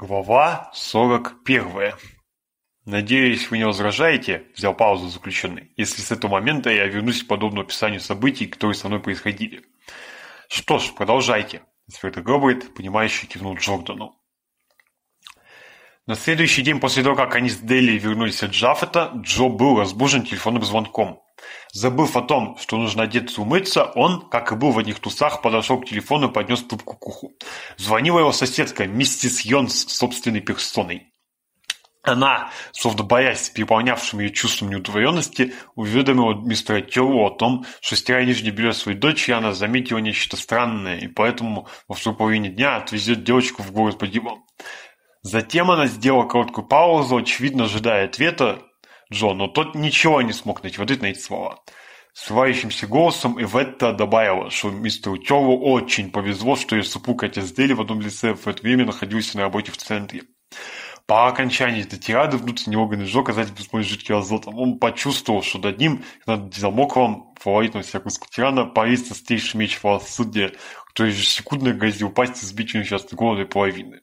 Глава 41. Надеюсь, вы не возражаете, взял паузу заключенный, если с этого момента я вернусь к подобному описанию событий, которые со мной происходили. Что ж, продолжайте, инспектор Гробрид, понимающий, кивнул Джордану. На следующий день после того, как они с Дели вернулись от Джафета, Джо был разбужен телефонным звонком. Забыв о том, что нужно одеться и умыться, он, как и был в одних тусах, подошел к телефону и поднес трубку к уху. Звонила его соседка, миссис Йонс, собственной персоной. Она, словно боясь переполнявшим ее чувством неудовлетворенности, уведомила мистера Терлу о том, что стирая нижнее белье своей дочери, она заметила нечто странное, и поэтому во второй половине дня отвезет девочку в город по делам. Затем она сделала короткую паузу, очевидно ожидая ответа Джо, но «Ну, тот ничего не смог найти в ответ на эти слова. Срывающимся голосом Иветта добавила, что мистеру Тёву очень повезло, что ее супруг отец Дели в одном лице в это время находился на работе в центре. По окончании этой тирады внутренние органы Джо оказались без помощи жидкого азота. Он почувствовал, что над ним, над замоклым фаворитом всякого тирана, парит настоящий меч правосудия, который ежесекундно грозил упасть и сбить несчастный голову половины.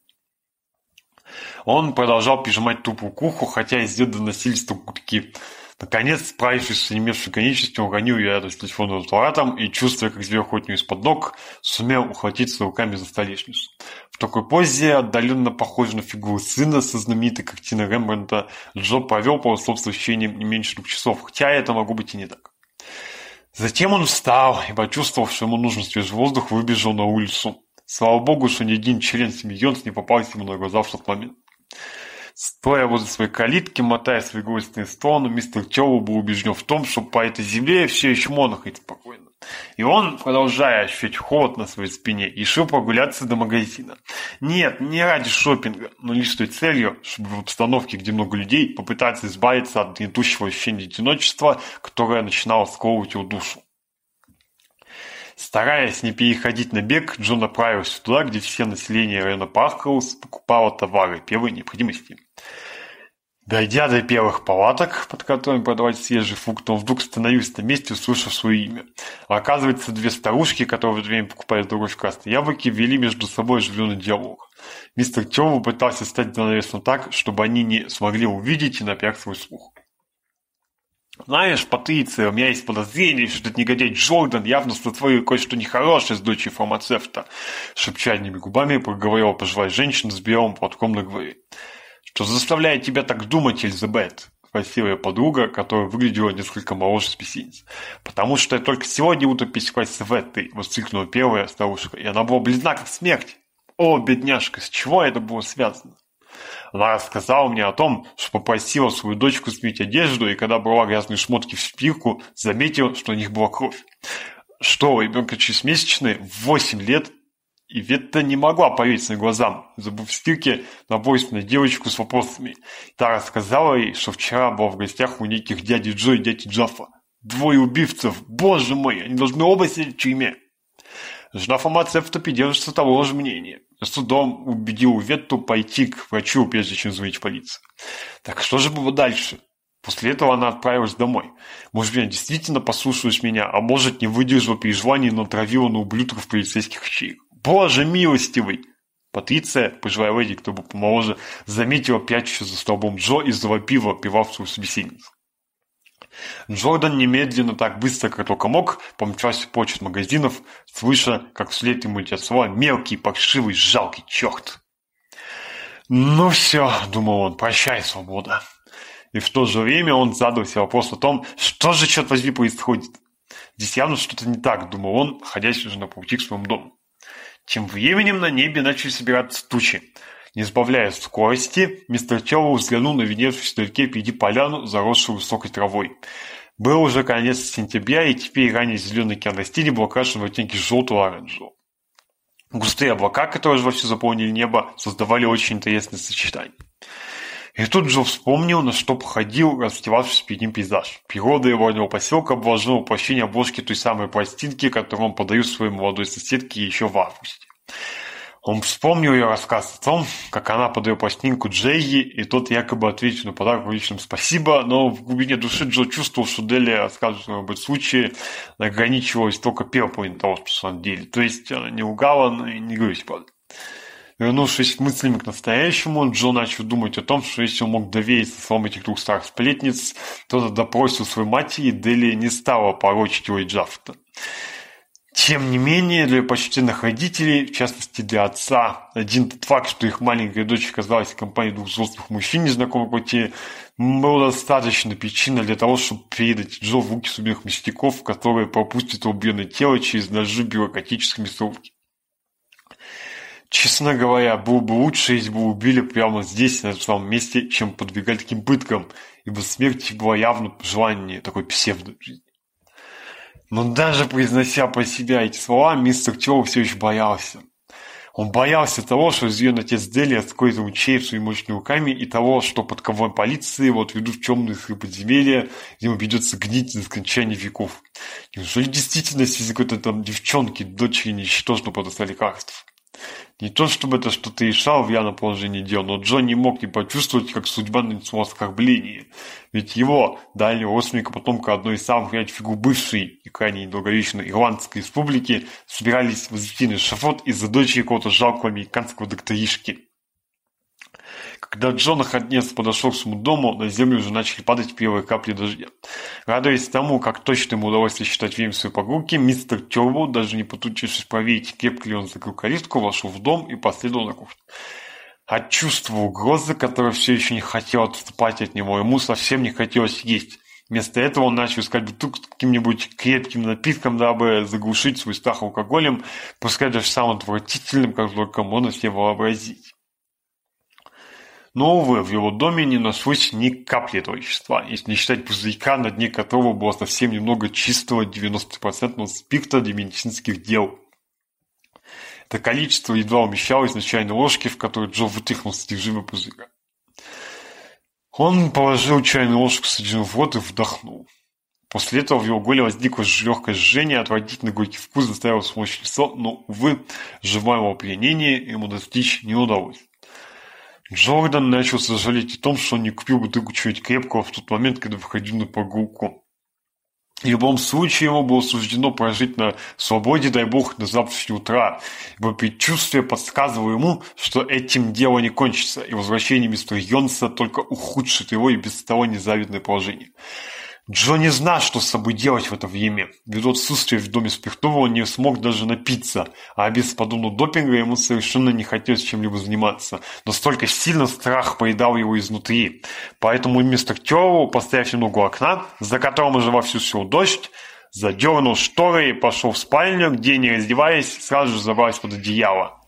Он продолжал прижимать тупую куху, хотя из деда доносились только гудки. Наконец, справившись с немевшей конечностью, он уронил ее рядом с телефонным аппаратом и, чувствуя, как зверь охотню из-под ног, сумел ухватиться руками за столешницу. В такой позе, отдаленно похожей на фигуру сына со знаменитой картиной Рембрандта, Джо провел по собственным ощущениям не меньше двух часов, хотя это могу быть и не так. Затем он встал и, почувствовав, что ему нужен свежий воздух, выбежал на улицу. Слава Богу, что ни один член Семьонс не попался ему на глаза в тот момент. Стоя возле своей калитки, мотая свои гостные стоны, мистер Тёва был убежден в том, что по этой земле все еще можно ходить спокойно. И он, продолжая ощущать холод на своей спине, решил прогуляться до магазина. Нет, не ради шопинга, но лишь той целью, чтобы в обстановке, где много людей, попытаться избавиться от гнетущего ощущения одиночества, которое начинало сковывать его душу. Стараясь не переходить на бег, Джон направился туда, где все население района Паркхаус покупало товары первой необходимости. Дойдя до первых палаток, под которыми продавали свежие фрукты, он вдруг остановился на месте, услышав свое имя. А оказывается, две старушки, которые в это время покупали дрожь красной яблоки, вели между собой оживленный диалог. Мистер Тёму пытался стать занавесом так, чтобы они не смогли увидеть и напряг свой слух. Знаешь, Патриция, у меня есть подозрение, что этот негодяй Джордан явно сотворил кое-что нехорошее с дочерью фармацевта. Шепча губами, проговорила пожилая женщина с белым платком на голове. Что заставляет тебя так думать, Элизабет? Спросила ее подруга, которая выглядела несколько моложе спесиниц. Потому что я только сегодня утром пересеклась с Веттой, воскликнула первая старушка, и она была близна как смерть. О, бедняжка, с чего это было связано? Лара сказала мне о том, что попросила свою дочку сменить одежду, и когда брала грязные шмотки в шпильку, заметила, что у них была кровь. Что, ребенка шестимесячный, в 8 лет, и Ветта не могла поверить своим глазам, забыв в стирке на девочку с вопросами. Тара рассказала ей, что вчера была в гостях у неких дяди Джо и дяди Джафа. Двое убивцев, боже мой, они должны оба сидеть в тюрьме. Жена Фома Цефтопи держится того же мнения судом убедил Ветту пойти к врачу, прежде чем звонить в полицию. Так что же было дальше? После этого она отправилась домой. Может быть, она действительно послушалась меня, а может, не выдержала переживаний и натравила на ублюдков полицейских чаек. Боже милостивый! Патриция, пожилая леди, кто бы помоложе, заметила прячущуюся за столбом Джо и завопила пивавшую собеседницу. Джордан немедленно так быстро, как только мог, помчался прочь из магазинов, слыша, как вслед ему летят слова «мелкий, паршивый, жалкий черт». «Ну все», — думал он, — «прощай, свобода». И в то же время он задал себе вопрос о том, что же, черт возьми, происходит. Здесь явно что-то не так, думал он, ходясь уже на пути к своему дому. Тем временем на небе начали собираться тучи. Не сбавляя скорости, мистер Чаллоу взглянул на венец вдалеке впереди поляну, заросшую высокой травой. Был уже конец сентября, и теперь ранее зеленый океан растений был окрашен в оттенки желтого оранжевого. Густые облака, которые же вовсю заполнили небо, создавали очень интересное сочетание. И тут же вспомнил, на что походил раздевавшийся перед ним пейзаж. Природа его родного поселка обложила воплощение обложки той самой пластинки, которую он подарил своей молодой соседке еще в августе. Он вспомнил ее рассказ о том, как она подает пластинку Джейи, и тот якобы ответил на подарок личным спасибо, но в глубине души Джо чувствовал, что Дели расскажет об этом случае, ограничивалась только первой половиной того, что на деле. То есть она не лгала, но и не говорит правду. Вернувшись мыслями к настоящему, Джо начал думать о том, что если он мог довериться словам этих двух старых сплетниц, то допросил свою мать, и Дели не стала порочить его и Джафта. Тем не менее, для почти родителей, в частности для отца, один тот факт, что их маленькая дочь оказалась в компании двух взрослых мужчин, незнакомых квартире, был достаточно причина для того, чтобы передать Джо в руки судебных местяков, которые пропустят убиенное тело через ножи бюрократической мясовки. Честно говоря, было бы лучше, если бы убили прямо здесь, на этом самом месте, чем подвигать таким пыткам, ибо смерть была явно желание такой псевдо-жизни. Но даже произнося про себя эти слова, мистер Чоу все еще боялся. Он боялся того, что Зион отец Дели откроет ему череп своими мощными руками, и того, что под ковром полиции вот ведут в темные сыры подземелья, где ему придется гнить до скончания веков. Неужели действительно из какой-то там девчонки, дочери ничтожно подостали лекарств? Не то чтобы это что-то решало в явном положении дел, но Джон не мог не почувствовать, как судьба на нанесла оскорбление. Ведь его, дальнего родственника, потомка одной из самых ярких фигур бывшей и крайне недолговечной Ирландской республики, собирались возвести на шафот из-за дочери какого-то жалкого американского докторишки. Когда Джон наконец подошел к своему дому, на землю уже начали падать первые капли дождя. Радуясь тому, как точно ему удалось рассчитать время своей прогулки, мистер Тёрбул, даже не потучившись проверить, крепко ли он закрыл калитку, вошел в дом и последовал на кухню. От чувства угрозы, которое все еще не хотела отступать от него, ему совсем не хотелось есть. Вместо этого он начал искать бутылку с каким-нибудь крепким напитком, дабы заглушить свой страх алкоголем, пускай даже самым отвратительным, как только можно себе вообразить. Новые в его доме не нашлось ни капли этого вещества, если не считать пузырька, на дне которого было совсем немного чистого 90% спирта для медицинских дел. Это количество едва умещалось на чайной ложке, в которой Джо вытряхнул содержимое пузырька. Он положил чайную ложку содержимого в рот и вдохнул. После этого в его горле возникло легкое жжение, отвратительный горький вкус заставил смочь лицо, но, увы, живое его опьянение ему достичь не удалось. Джордан начал сожалеть о том, что не купил бутылку чуть крепкого в тот момент, когда выходил на прогулку. В любом случае ему было суждено прожить на свободе, дай бог, до завтрашнего утра, ибо предчувствие подсказывало ему, что этим дело не кончится, и возвращение мистера Йонса только ухудшит его и без того незавидное положение. Джо не знал, что с собой делать в это время, ввиду отсутствия в доме спиртного он не смог даже напиться, а без подобного допинга ему совершенно не хотелось чем-либо заниматься. Настолько сильно страх поедал его изнутри. Поэтому мистер Тёрл, поставив немного окна, за которым уже вовсю сел дождь, задернул шторы и пошел в спальню, где, не раздеваясь, сразу же забрался под одеяло.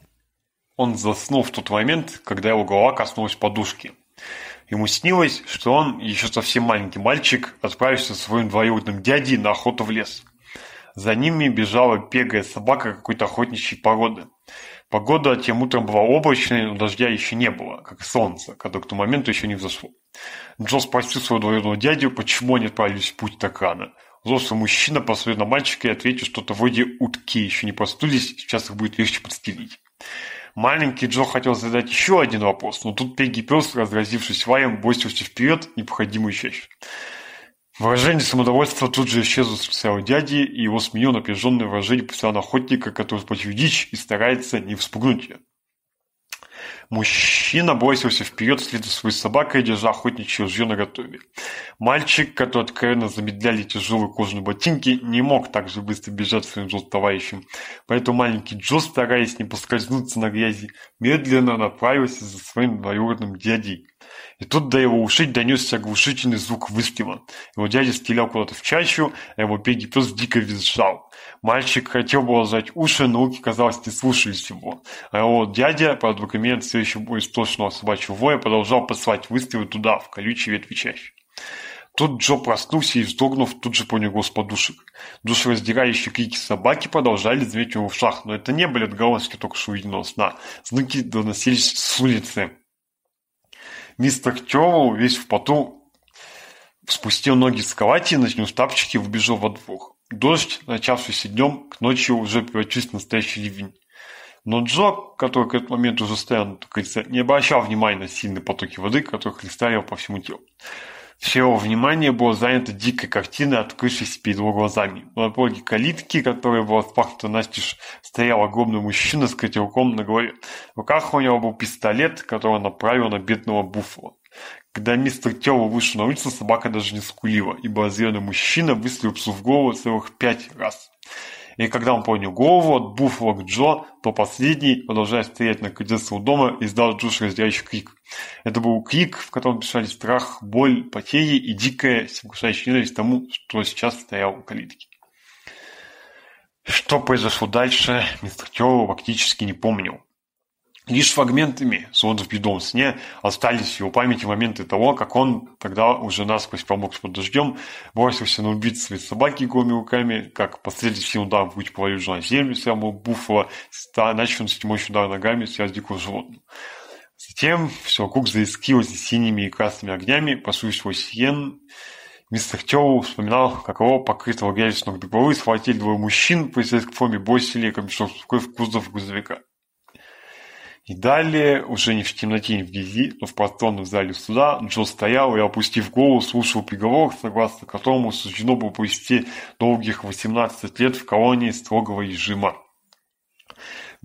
Он заснул в тот момент, когда его голова коснулась подушки. Ему снилось, что он, еще совсем маленький мальчик, отправился со своим двоюродным дядей на охоту в лес. За ними бежала пегая собака какой-то охотничьей породы. Погода тем утром была облачной, но дождя еще не было, как солнце, когда к тому моменту еще не взошло. Джо спросил своего двоюродного дядю, почему они отправились в путь так рано. Взрослый мужчина посмотрел на мальчика и ответил что-то вроде «утки еще не простудились, сейчас их будет легче подстелить». Маленький Джо хотел задать еще один вопрос, но тут Пегги Пес, разразившись лаем, бросился вперед и необходимую честь. Выражение самодовольства тут же исчезло с лица дяди, и его сменил напряженное выражение профессионального охотника, который сплотил дичь и старается не вспугнуть ее. Мужчина бросился вперед вслед за своей собакой, держа охотничье ружье наготове. Мальчик, который откровенно замедляли тяжелые кожаные ботинки, не мог так же быстро бежать своим же товарищем, поэтому маленький Джо, стараясь не поскользнуться на грязи, медленно направился за своим двоюродным дядей. И тут до его ушей донесся оглушительный звук выстрела. Его дядя стрелял куда-то в чащу, а его пеги пес дико визжал. Мальчик хотел было зажать уши, но руки, казалось, не слушались его. А его дядя, под документ все еще истошного собачьего воя, продолжал посылать выстрелы туда, в колючие ветви чащи. Тут Джо проснулся и, вздрогнув, тут же понял голос подушек. Душераздирающие крики собаки продолжали звенеть у в шах, но это не были отголоски только что увиденного сна. Знаки доносились с улицы. Мистер Тёва, весь в поту, спустил ноги с кровати, в тапчики вбежал во двор. Дождь, начавшийся днем, к ночи уже превратился в настоящий ливень. Но Джо, который к этому моменту уже стоял на не обращал внимания на сильные потоки воды, которые хлестали его по всему телу. Все его внимание было занято дикой картиной, открывшейся перед его глазами. На пороге калитки, которая была спахнута настежь, стоял огромный мужчина с котелком на голове. В руках у него был пистолет, который он направил на бедного буфала. Когда мистер Телл вышел на улицу, собака даже не скулила, ибо разъяренный мужчина выстрелил псу в голову целых пять раз. И когда он поднял голову от буфлок Джо, то последний, продолжая стоять на крыльце у дома, издал душераздирающий крик. Это был крик, в котором дышали страх, боль, потери и дикая, сокрушающая ненависть тому, что сейчас стоял у калитки. Что произошло дальше, мистер Тёрл фактически не помнил лишь фрагментами сводов бедом сне остались в его памяти моменты того, как он тогда уже нас, насквозь помог под дождем, бросился на убить свои собаки голыми руками, как последовательный удар в грудь повалил на землю самого буфала, начал с очень удар ногами связь дикого животного. Затем все вокруг заискилось синими и красными огнями, пасуясь свой сиен, Мистер Тёл вспоминал, как его, покрытого грязью с ног до головы, схватили двое мужчин, полицейской форме бросили камешок в кузов грузовика. И далее, уже не в темноте и вблизи, но в просторном зале суда, Джо стоял и, опустив голову, слушал приговор, согласно которому суждено было провести долгих 18 лет в колонии строгого режима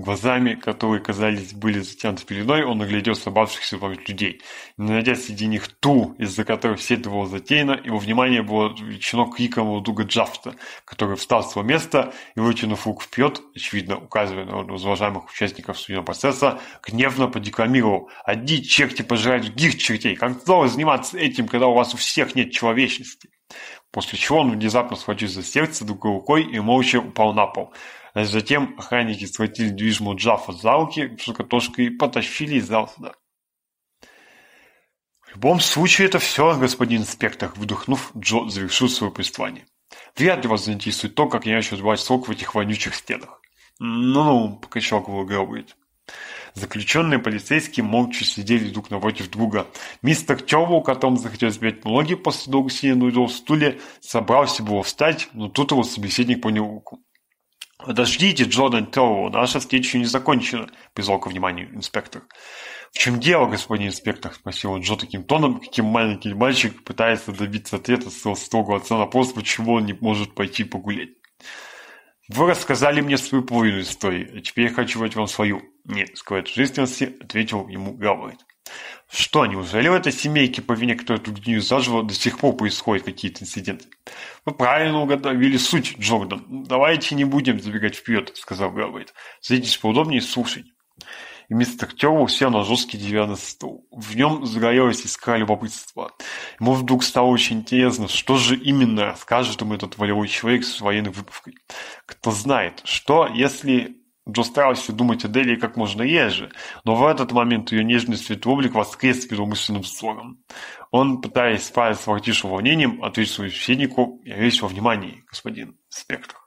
глазами, которые казались были затянуты пеленой, он оглядел собравшихся вокруг людей. Не найдя среди них ту, из-за которой все это было затеяно, его внимание было отвлечено криком Лудуга Джафта, который встал с своего места и, вытянув руку вперед, очевидно указывая на уважаемых участников судебного процесса, гневно подекламировал «Одни черти пожирают других чертей! Как здорово заниматься этим, когда у вас у всех нет человечности!» После чего он внезапно схватил за сердце другой рукой и молча упал на пол – Затем охранники схватили движиму Джафа за руки, шокотошкой и потащили из зала. В любом случае это все, господин инспектор, вдохнув, Джо завершил свое призвание. Вряд ли вас заинтересует то, как я еще звать срок в этих вонючих стенах. Ну-ну, покачал головой Гелбрид. Заключенные полицейские молча сидели друг напротив друга. Мистер Тёрвул, которому захотелось сбить ноги после долго сидя на стуле, собрался было встать, но тут его собеседник понял руку. «Подождите, Джордан Тоу, наша встреча не закончена», — призвал ко вниманию инспектор. «В чем дело, господин инспектор?» — спросил Джо таким тоном, каким маленький мальчик пытается добиться ответа своего строгого отца на вопрос, почему он не может пойти погулять. «Вы рассказали мне свою половину истории, а теперь я хочу дать вам свою». «Нет, скрывать жизненности», — ответил ему Галвард. Что, неужели в этой семейке по вине кто тут гнию заживо до сих пор происходят какие-то инциденты? Вы правильно угадали суть, Джордан. Давайте не будем забегать вперед, сказал Гэлбайт. Садитесь поудобнее и слушайте. И мистер Тёрл сел на жесткий деревянный стол. В нем загорелась искра любопытства. Ему вдруг стало очень интересно, что же именно скажет ему этот волевой человек с военной выправкой. Кто знает, что если Джо досталось думать о Дели как можно еже, но в этот момент ее нежный светлый облик воскрес перед умышленным ссором. Он, пытаясь справиться с воротившим волнением, ответил собеседнику «Я весь во внимании, господин спектр».